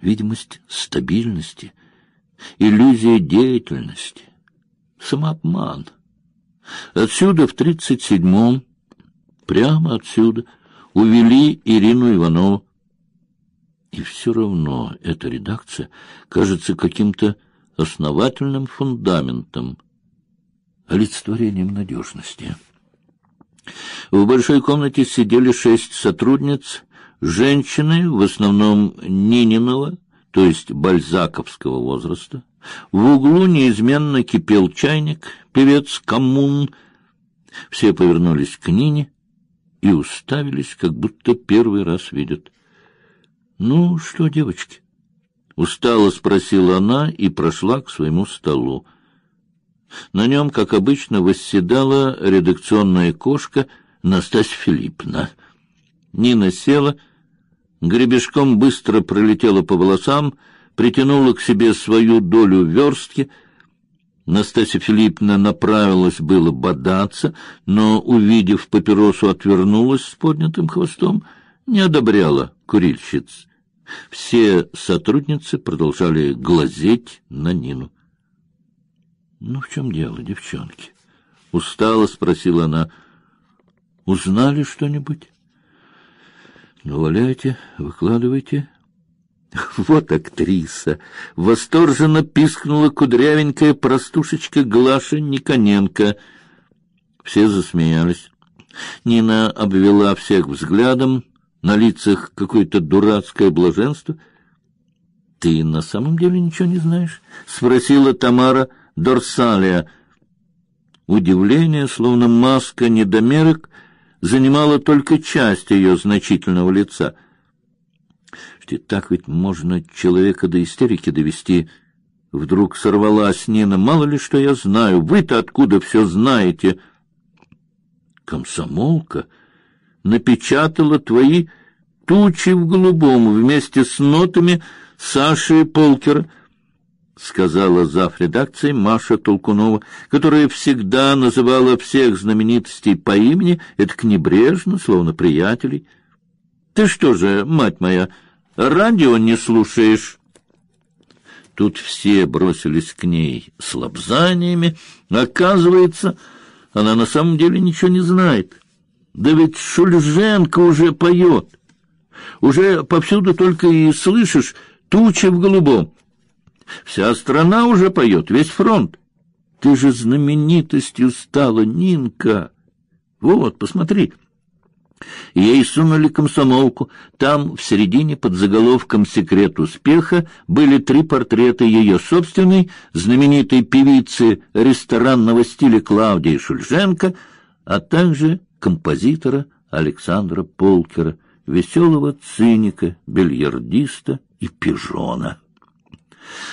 видимость стабильности, иллюзия деятельности, самообман. Отсюда в тридцать седьмом, прямо отсюда, увели Ирину Иванову. И все равно эта редакция кажется каким-то основательным фундаментом, олицетворением надежности. В большой комнате сидели шесть сотрудниц, женщины, в основном Нининого, то есть бальзаковского возраста. В углу неизменно кипел чайник, певец коммун. Все повернулись к Нине и уставились, как будто первый раз видят. Ну что, девочки? устало спросила она и прошла к своему столу. На нем, как обычно, восседала редакционная кошка Настасья Филипповна. Нина села, гребешком быстро пролетела по волосам, притянула к себе свою долю верстки. Настасья Филипповна направилась было бодаться, но, увидев папиросу, отвернулась с поднятым хвостом, не одобряла курильщиц. Все сотрудницы продолжали глазеть на Нину. Ну в чем дело, девчонки? Устало спросила она. Узнали что-нибудь? Ну, валяйте, выкладывайте. Вот актриса! Восторженно пискнула кудрявенькая простушечка Глаша Никоненко. Все засмеялись. Нина обвела всех взглядом, на лицах какое-то дурацкое блаженство. Ты на самом деле ничего не знаешь? спросила Тамара Дорсалия. Удивление, словно маска недомерок, занимало только часть ее значительного лица. Что так ведь можно человека до истерики довести. Вдруг сорвалась Нина. Мало ли что я знаю. Вы-то откуда все знаете? Комсомолка напечатала твои тучи в голубом вместе с нотами Саши Полкера сказала зав. редакции Маша Толкунова, которая всегда называла всех знаменитостей по имени, это к небрежно, словно приятелей. Ты что же, мать моя, радио не слушаешь? Тут все бросились к ней с лобзаниями. Оказывается, она на самом деле ничего не знает. Да ведь Шульженко уже поет. Уже повсюду только и слышишь тучи в голубом. Вся страна уже поет, весь фронт. Ты же знаменитостью стала, Нинка. Вот, посмотри. Ей сунули комсомолку. Там, в середине, под заголовком «Секрет успеха» были три портрета ее собственной, знаменитой певицы ресторанного стиля Клавдии Шульженко, а также композитора Александра Полкера, веселого циника, бильярдиста и пижона.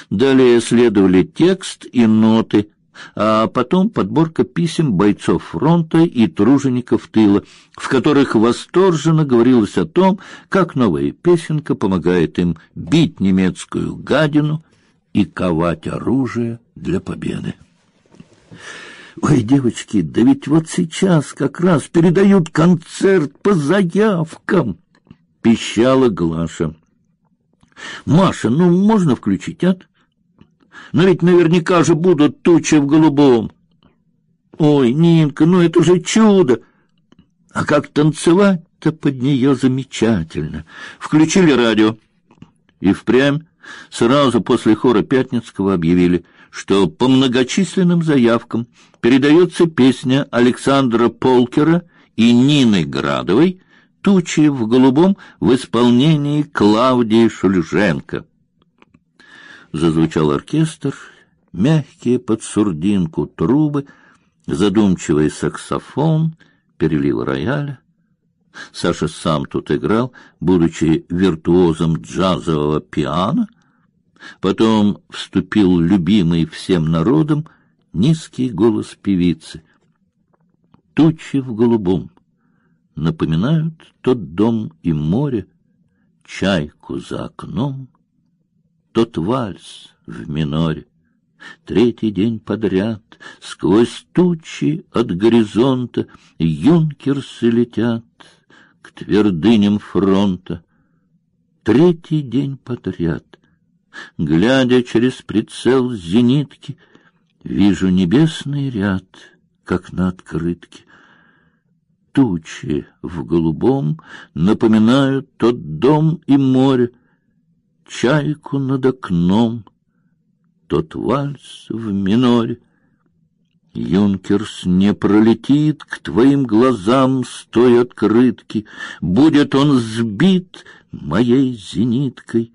Далее следовали текст и ноты, а потом подборка писем бойцов фронта и тружеников тыла, в которых восторженно говорилось о том, как новая песенка помогает им бить немецкую гадину и ковать оружие для победы. Ой, девочки, да ведь вот сейчас как раз передают концерт по заявкам, пищала Глаша. Маша, ну можно включить, а? Но ведь наверняка же будут тучи в голубом. Ой, Нинка, ну это же чудо. А как танцевать-то под нее замечательно. Включили радио. И впрямь сразу после хора Пятницкого объявили, что по многочисленным заявкам передается песня Александра Полкера и Нины Градовой тучи в голубом в исполнении Клавдии Шульженко. Зазвучал оркестр, мягкие под сурдинку трубы, задумчивый саксофон, переливы рояля. Саша сам тут играл, будучи виртуозом джазового пиано. Потом вступил любимый всем народом низкий голос певицы. Тучи в голубом напоминают тот дом и море, чайку за окном, тот вальс в миноре. Третий день подряд сквозь тучи от горизонта юнкерсы летят к твердыням фронта. Третий день подряд, глядя через прицел зенитки, вижу небесный ряд, как на открытке. Тучи в голубом напоминают тот дом и море, чайку над окном, тот вальс в миноре. Юнкерс не пролетит к твоим глазам с той открытки, будет он сбит моей зениткой.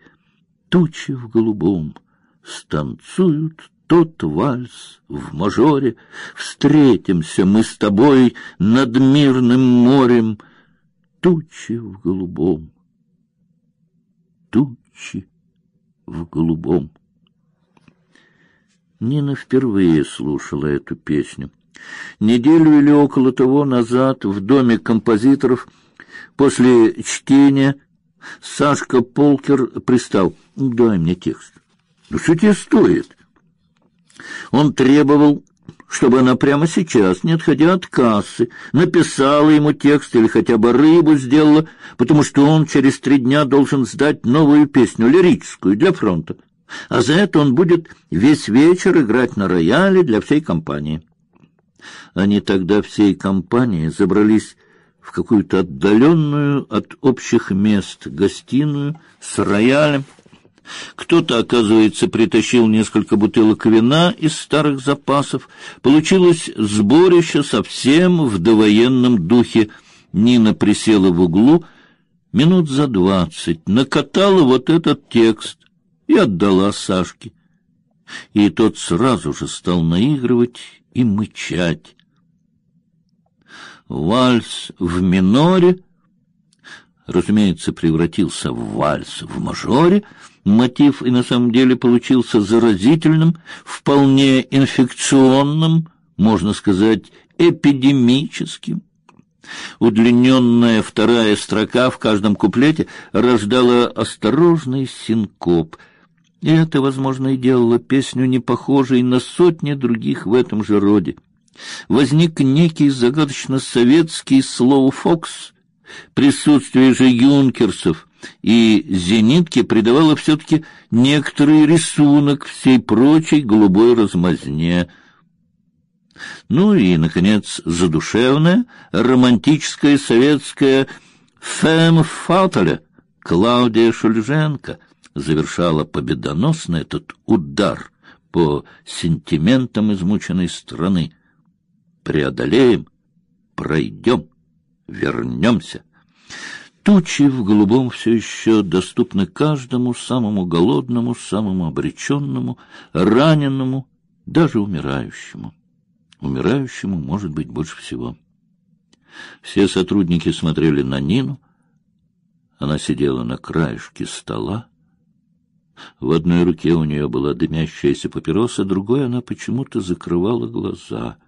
Тучи в голубом станцуют тот вальс в мажоре, встретимся мы с тобой над мирным морем. Тучи в голубом, тучи в голубом. Нина впервые слушала эту песню. Неделю или около того назад в доме композиторов после чтения Сашка Полкер пристал: "Дай мне текст". "Ну что тебе стоит?" Он требовал, чтобы она прямо сейчас, не отходя от кассы, написала ему текст или хотя бы рыбу сделала, потому что он через три дня должен сдать новую песню лирическую для фронта а за это он будет весь вечер играть на рояле для всей компании. Они тогда всей компанией забрались в какую-то отдаленную от общих мест гостиную с роялем. Кто-то, оказывается, притащил несколько бутылок вина из старых запасов. Получилось сборище совсем в довоенном духе. Нина присела в углу минут за двадцать, накатала вот этот текст и отдала Сашке. И тот сразу же стал наигрывать и мычать. Вальс в миноре, разумеется, превратился в вальс в мажоре. Мотив и на самом деле получился заразительным, вполне инфекционным, можно сказать, эпидемическим. Удлиненная вторая строка в каждом куплете рождала осторожный синкоп — и это, возможно, и делало песню не похожей на сотни других в этом же роде. Возник некий загадочно советский слоу-фокс. Присутствие же юнкерсов и зенитки придавало все-таки некоторый рисунок всей прочей голубой размазне. Ну и, наконец, задушевная, романтическая советская «femme fatale» Клаудия Шульженко — завершала победоносно этот удар по сентиментам измученной страны. Преодолеем, пройдем, вернемся. Тучи в голубом все еще доступны каждому самому голодному, самому обреченному, раненому, даже умирающему. Умирающему может быть больше всего. Все сотрудники смотрели на Нину. Она сидела на краешке стола, в одной руке у нее была дымящаяся папироса, другой она почему-то закрывала глаза —